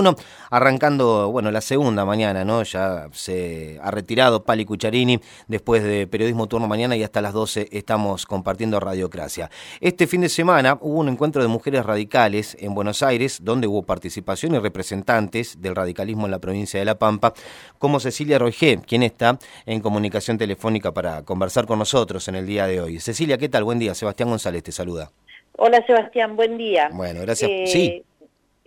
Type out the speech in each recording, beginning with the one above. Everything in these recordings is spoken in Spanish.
Uno, arrancando, bueno, la segunda mañana, ¿no? Ya se ha retirado Pali Cucharini después de Periodismo Turno Mañana y hasta las 12 estamos compartiendo Radiocracia. Este fin de semana hubo un encuentro de mujeres radicales en Buenos Aires, donde hubo participación y representantes del radicalismo en la provincia de La Pampa, como Cecilia Roigé, quien está en comunicación telefónica para conversar con nosotros en el día de hoy. Cecilia, ¿qué tal? Buen día. Sebastián González te saluda. Hola Sebastián, buen día. Bueno, gracias. Eh, sí.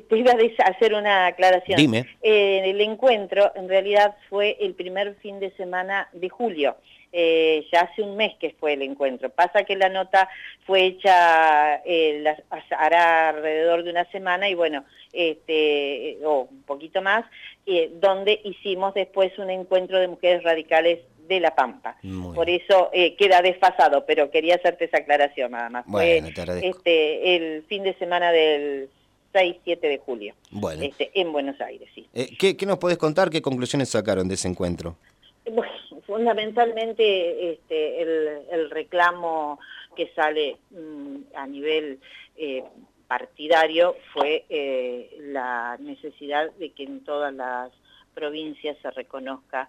Te iba a hacer una aclaración. Dime. Eh, el encuentro en realidad fue el primer fin de semana de julio. Eh, ya hace un mes que fue el encuentro. Pasa que la nota fue hecha eh, hará alrededor de una semana y bueno, este, o un poquito más, donde hicimos después un encuentro de mujeres radicales de La Pampa. Por eso queda desfasado, pero quería hacerte esa aclaración nada más. Bueno, este, el fin de semana del 6, 7 de julio. Bueno. Este, en Buenos Aires, sí. Eh, ¿qué, nos podés contar? ¿Qué conclusiones sacaron de ese encuentro? fundamentalmente este, el, reclamo que sale mm, a nivel eh, partidario fue eh, la necesidad de que en todas las provincias se reconozca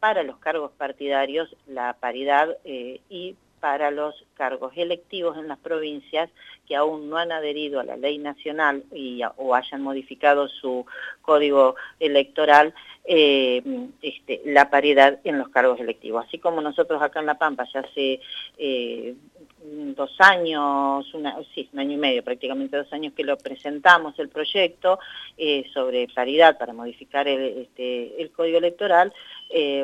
para los cargos partidarios la paridad y para los cargos electivos en las provincias que aún no han adherido a la ley nacional y, o hayan modificado su código electoral, eh, este, la paridad en los cargos electivos. Así como nosotros acá en La Pampa ya hace eh, dos años, sí, un año y medio, prácticamente dos años que lo presentamos el proyecto eh, sobre paridad para modificar el, este, el código electoral,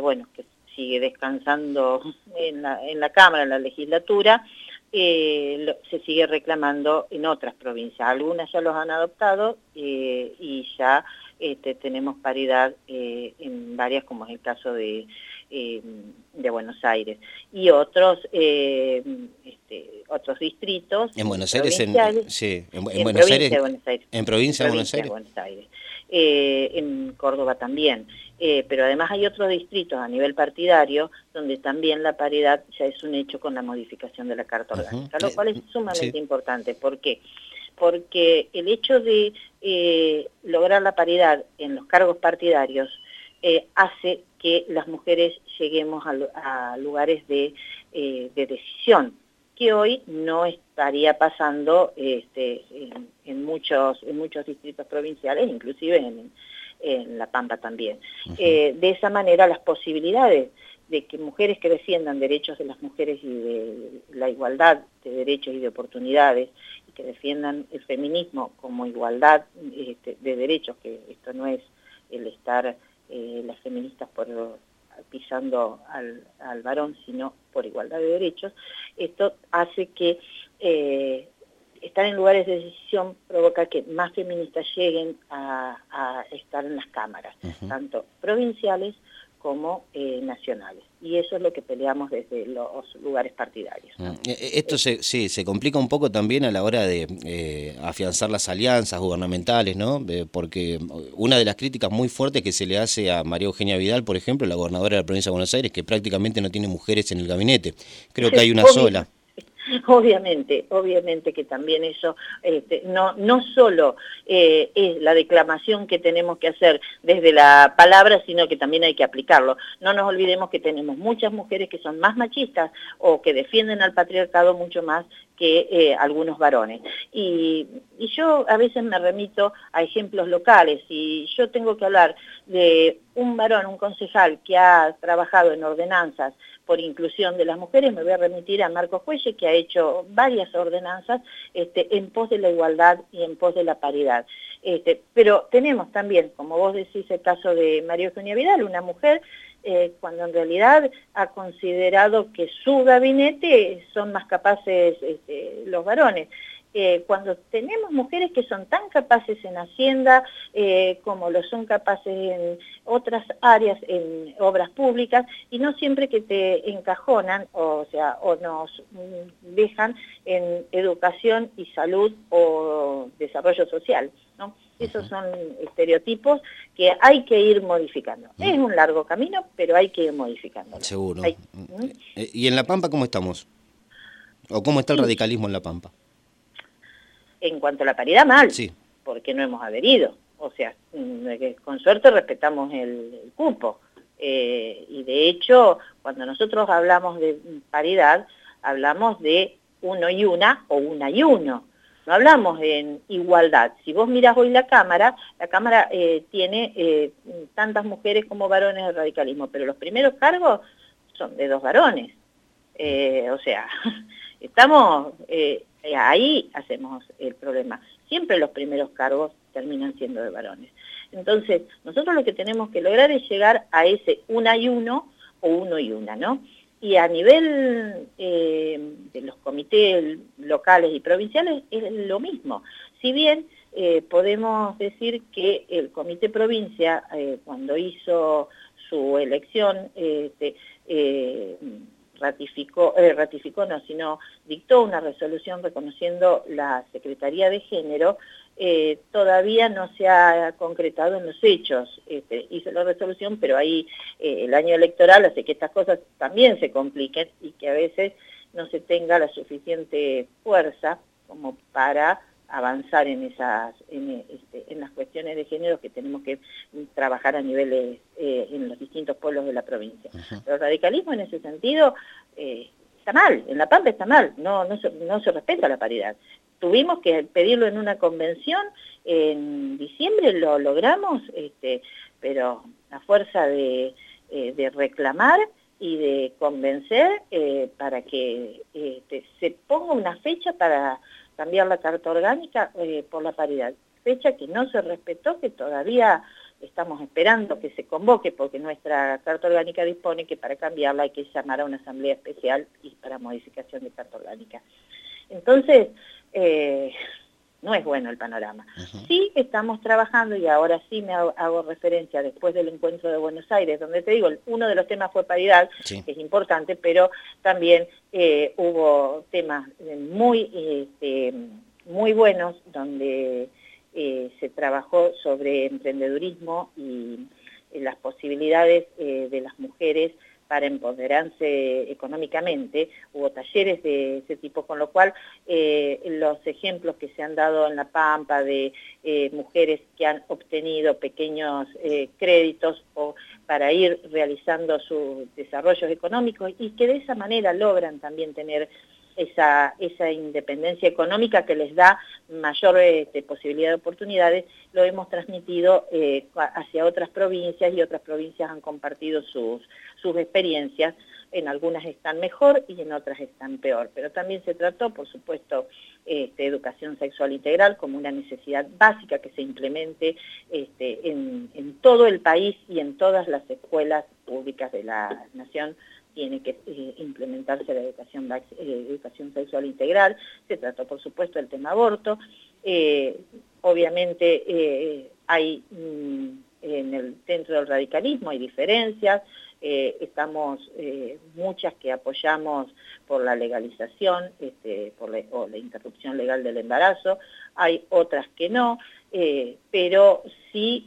bueno, que sigue descansando en la, en la Cámara, en la legislatura, eh, se sigue reclamando en otras provincias. Algunas ya los han adoptado eh, y ya este, tenemos paridad eh, en varias, como es el caso de, de Buenos Aires. Y otros, este, otros distritos. En Buenos Aires, en, sí, en, Buenos Aires, En provincia de Buenos Aires. Buenos Aires. en Córdoba también. Eh, pero además hay otros distritos a nivel partidario donde también la paridad ya es un hecho con la modificación de la Carta Orgánica, lo cual es sumamente importante. ¿Por qué? Porque el hecho de eh, lograr la paridad en los cargos partidarios eh, hace que las mujeres lleguemos a, lugares de, decisión, que hoy no estaría pasando este, en, muchos, en muchos distritos provinciales, inclusive en, en La Pampa también. Eh, de esa manera las posibilidades de que mujeres que defiendan derechos de las mujeres y de la igualdad de derechos y de oportunidades y que defiendan el feminismo como igualdad este, de derechos, que esto no es el estar eh, las feministas por pisando al, varón, sino por igualdad de derechos, esto hace que eh, estar en lugares de decisión provoca que más feministas lleguen a, estar en las cámaras, tanto provinciales como eh, nacionales. Y eso es lo que peleamos desde los lugares partidarios. Mm. Eh, eh, esto se, sí, se complica un poco también a la hora de afianzar las alianzas gubernamentales, ¿no? porque una de las críticas muy fuertes que se le hace a María Eugenia Vidal, por ejemplo, la gobernadora de la provincia de Buenos Aires, que prácticamente no tiene mujeres en el gabinete. Creo que hay una sola. Obviamente, obviamente que también eso este, no, no solo eh, es la declamación que tenemos que hacer desde la palabra, sino que también hay que aplicarlo. No nos olvidemos que tenemos muchas mujeres que son más machistas o que defienden al patriarcado mucho más que eh, algunos varones. Y, yo a veces me remito a ejemplos locales y yo tengo que hablar de un varón, un concejal que ha trabajado en ordenanzas por inclusión de las mujeres, me voy a remitir a Marco Juelle, que ha hecho varias ordenanzas este, en pos de la igualdad y en pos de la paridad. Este, pero tenemos también, como vos decís, el caso de María Eugenia Vidal, una mujer eh, cuando en realidad ha considerado que su gabinete son más capaces este, los varones. Eh, cuando tenemos mujeres que son tan capaces en Hacienda eh, como lo son capaces en otras áreas, en obras públicas, y no siempre que te encajonan, o sea, o nos dejan en educación y salud o desarrollo social, ¿no? Esos son estereotipos que hay que ir modificando. Mm. Es un largo camino, pero hay que ir modificando. Seguro. Mm. Eh, ¿Y en La Pampa cómo estamos? ¿O cómo está el radicalismo en La Pampa? En cuanto a la paridad, mal. Sí. Porque no hemos adherido. o sea, mm, con suerte respetamos el, cupo. Eh, y de hecho, cuando nosotros hablamos de paridad, hablamos de uno y una o una y uno. No hablamos en igualdad. Si vos miras hoy la Cámara, la Cámara eh, tiene eh, tantas mujeres como varones del radicalismo, pero los primeros cargos son de dos varones. o sea, estamos ahí hacemos el problema. Siempre los primeros cargos terminan siendo de varones. Entonces, nosotros lo que tenemos que lograr es llegar a ese una y uno o uno y una, ¿no? Y a nivel eh, de los comités locales y provinciales es lo mismo. Si bien eh, podemos decir que el comité provincia, eh, cuando hizo su elección, este, ratificó, ratificó no, sino dictó una resolución reconociendo la Secretaría de Género, eh, todavía no se ha concretado en los hechos. Este, hizo la resolución, pero ahí eh, el año electoral hace que estas cosas también se compliquen y que a veces no se tenga la suficiente fuerza como para avanzar en esas en, este, las cuestiones de género que tenemos que trabajar a niveles eh, en los distintos pueblos de la provincia. Pero el radicalismo en ese sentido está mal, en La Pampa está mal, no, no, no se respeta la paridad tuvimos que pedirlo en una convención, en diciembre lo logramos, este, pero a fuerza de, eh, reclamar y de convencer eh, para que este, se ponga una fecha para cambiar la carta orgánica eh, por la paridad. Fecha que no se respetó, que todavía estamos esperando que se convoque, porque nuestra carta orgánica dispone que para cambiarla hay que llamar a una asamblea especial y para modificación de carta orgánica. Entonces, eh, no es bueno el panorama. Sí estamos trabajando, y ahora sí me hago, referencia después del encuentro de Buenos Aires, donde te digo, uno de los temas fue paridad, que es importante, pero también eh, hubo temas muy, este, muy buenos donde eh, se trabajó sobre emprendedurismo y las posibilidades de las mujeres para empoderarse económicamente, hubo talleres de ese tipo, con lo cual eh, los ejemplos que se han dado en La Pampa de eh, mujeres que han obtenido pequeños eh, créditos o para ir realizando sus desarrollos económicos y que de esa manera logran también tener esa, independencia económica que les da mayor este, posibilidad de oportunidades, lo hemos transmitido eh, hacia otras provincias y otras provincias han compartido sus, experiencias. En algunas están mejor y en otras están peor, pero también se trató, por supuesto, este, educación sexual integral como una necesidad básica que se implemente este, en todo el país y en todas las escuelas públicas de la nación tiene que eh, implementarse la educación, eh, educación sexual integral, se trató por supuesto el tema aborto, eh, obviamente hay mm, en el, dentro del radicalismo hay diferencias, estamos muchas que apoyamos por la legalización este, por o la interrupción legal del embarazo, hay otras que no, pero sí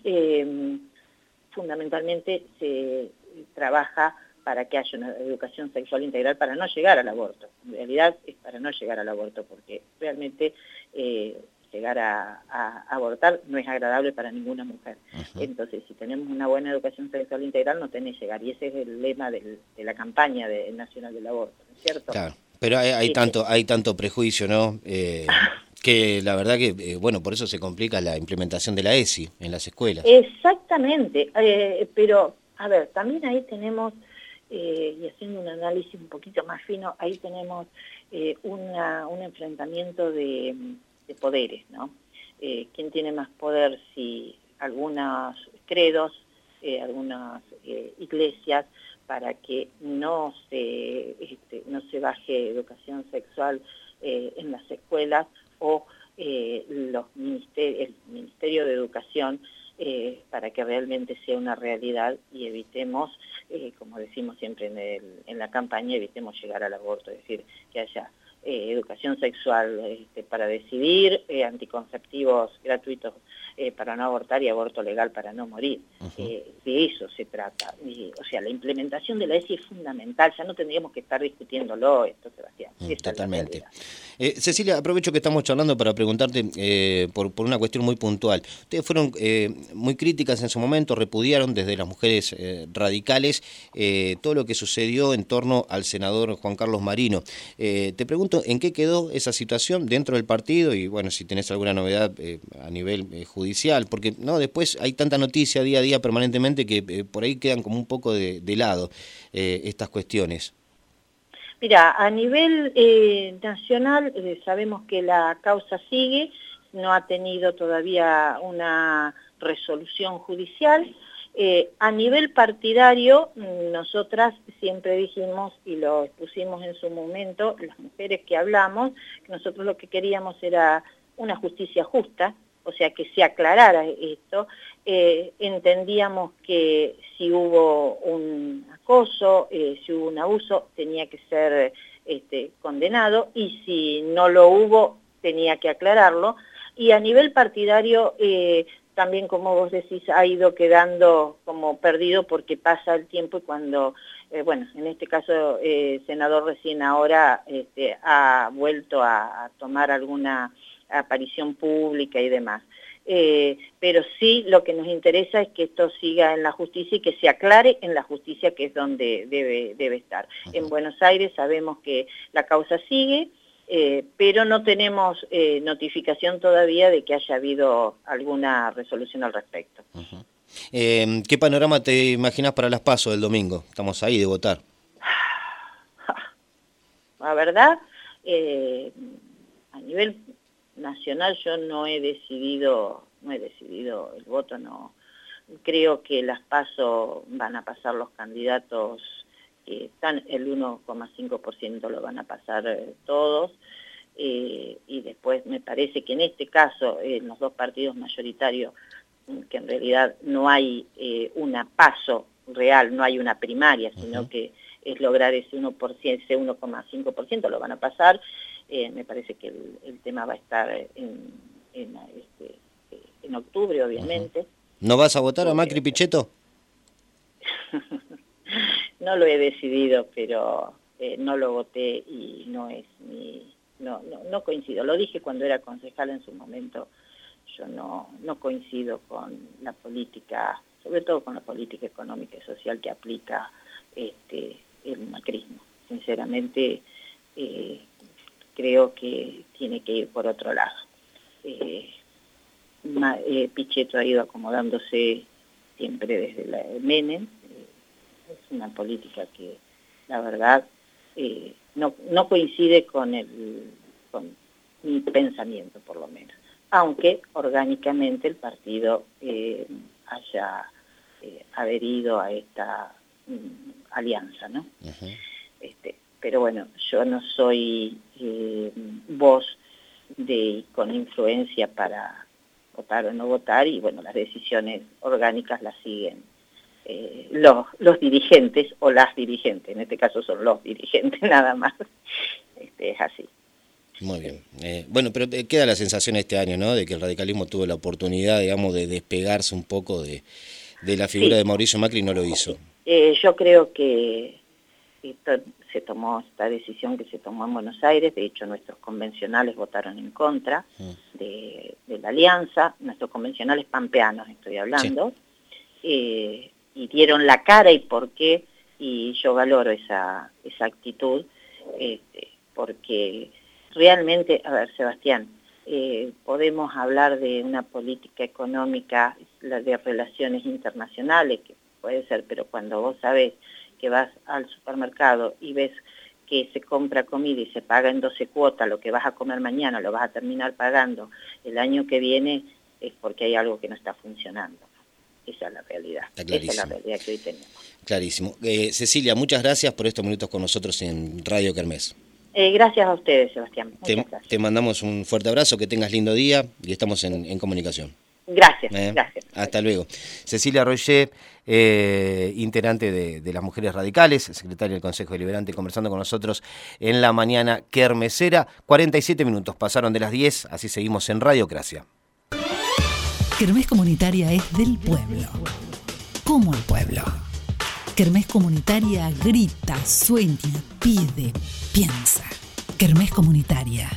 fundamentalmente se trabaja para que haya una educación sexual integral para no llegar al aborto. En realidad es para no llegar al aborto, porque realmente eh, llegar a, abortar no es agradable para ninguna mujer. Entonces, si tenemos una buena educación sexual integral, no tenés que llegar. Y ese es el lema de la campaña nacional del aborto, ¿no es cierto? Claro, pero hay, tanto, hay tanto prejuicio, ¿no? Eh, que la verdad que, eh, bueno, por eso se complica la implementación de la ESI en las escuelas. Exactamente, pero, a ver, también ahí tenemos eh, y haciendo un análisis un poquito más fino, ahí tenemos eh, un enfrentamiento de, poderes, ¿no? Eh, ¿Quién tiene más poder si algunos credos, algunas iglesias, para que no se, este, no se baje educación sexual en las escuelas o los el Ministerio de Educación eh, para que realmente sea una realidad y evitemos, eh, como decimos siempre en, la campaña, evitemos llegar al aborto, es decir, que haya eh, educación sexual este, para decidir, anticonceptivos gratuitos eh, para no abortar y aborto legal para no morir. Eh, de eso se trata. o sea, la implementación de la ESI es fundamental, ya no tendríamos que estar discutiéndolo esto, Sebastián. Mm, totalmente. Eh, Cecilia, aprovecho que estamos charlando para preguntarte por, por, una cuestión muy puntual. Ustedes fueron muy críticas en su momento, repudiaron desde las mujeres radicales todo lo que sucedió en torno al senador Juan Carlos Marino. te pregunto, ¿en qué quedó esa situación dentro del partido? Y bueno, si tenés alguna novedad a nivel judicial porque no después hay tanta noticia día a día permanentemente que eh, por ahí quedan como un poco de, lado eh, estas cuestiones. Mira, a nivel eh, nacional sabemos que la causa sigue, no ha tenido todavía una resolución judicial. a nivel partidario, nosotras siempre dijimos y lo expusimos en su momento, las mujeres que hablamos, que nosotros lo que queríamos era una justicia justa, o sea, que se aclarara esto, eh, entendíamos que si hubo un acoso, eh, si hubo un abuso, tenía que ser este, condenado y si no lo hubo, tenía que aclararlo. Y a nivel partidario, eh, también como vos decís, ha ido quedando como perdido porque pasa el tiempo y cuando, bueno, en este caso, senador recién ahora este, ha vuelto a tomar alguna aparición pública y demás. Eh, pero sí lo que nos interesa es que esto siga en la justicia y que se aclare en la justicia que es donde debe, debe estar. En Buenos Aires sabemos que la causa sigue, eh, pero no tenemos eh, notificación todavía de que haya habido alguna resolución al respecto. ¿Qué panorama te imaginas para las pasos del domingo? Estamos ahí de votar. La verdad, a nivel nacional yo no he decidido, no he decidido el voto, no. Creo que las pasos van a pasar los candidatos que están, el 1,5% lo van a pasar eh, todos, eh, y después me parece que en este caso, en los dos partidos mayoritarios, que en realidad no hay eh, una paso real, no hay una primaria, sino que es lograr ese 1%, ese 1,5%, lo van a pasar, eh, me parece que el, tema va a estar en, en, este, en octubre, obviamente. ¿No vas a votar a Macri Pichetto? no lo he decidido, pero eh, no lo voté y no es mi... No, no, no coincido, lo dije cuando era concejal en su momento, yo no, no coincido con la política, sobre todo con la política económica y social que aplica este, el macrismo. Sinceramente, eh, creo que tiene que ir por otro lado. Eh, eh, Pichetto ha ido acomodándose siempre desde la Menem, eh, es una política que la verdad no, no, coincide con, el, con mi pensamiento por lo menos, aunque orgánicamente el partido haya adherido a esta mm, alianza, ¿no? este, pero bueno, yo no soy eh, voz de, con influencia para votar o no votar y bueno, las decisiones orgánicas las siguen eh, los, los dirigentes o las dirigentes, en este caso son los dirigentes nada más, este, es así. Muy bien. Eh, bueno, pero queda la sensación este año, ¿no? De que el radicalismo tuvo la oportunidad, digamos, de despegarse un poco de, de la figura de Mauricio Macri y no lo hizo. yo creo que se tomó esta decisión que se tomó en Buenos Aires, de hecho nuestros convencionales votaron en contra mm. de, la alianza, nuestros convencionales pampeanos estoy hablando, eh, y dieron la cara y por qué, y yo valoro esa, esa actitud, este, porque realmente, a ver Sebastián, eh, podemos hablar de una política económica, de relaciones internacionales, que puede ser, pero cuando vos sabés que vas al supermercado y ves que se compra comida y se paga en 12 cuotas, lo que vas a comer mañana lo vas a terminar pagando el año que viene, es porque hay algo que no está funcionando. Esa es la realidad. Esa es la realidad que hoy tenemos. Clarísimo. Eh, Cecilia, muchas gracias por estos minutos con nosotros en Radio Kermés. Eh, gracias a ustedes, Sebastián. Te, mandamos un fuerte abrazo, que tengas lindo día y estamos en comunicación. Gracias, eh, gracias. Hasta luego. Cecilia Roger, eh, integrante de, las Mujeres Radicales, secretaria del Consejo Deliberante, conversando con nosotros en la mañana kermesera. 47 minutos pasaron de las 10, así seguimos en Radiocracia. Kermés Comunitaria es del pueblo. Como el pueblo. Kermés Comunitaria grita, sueña, pide, piensa. Kermés Comunitaria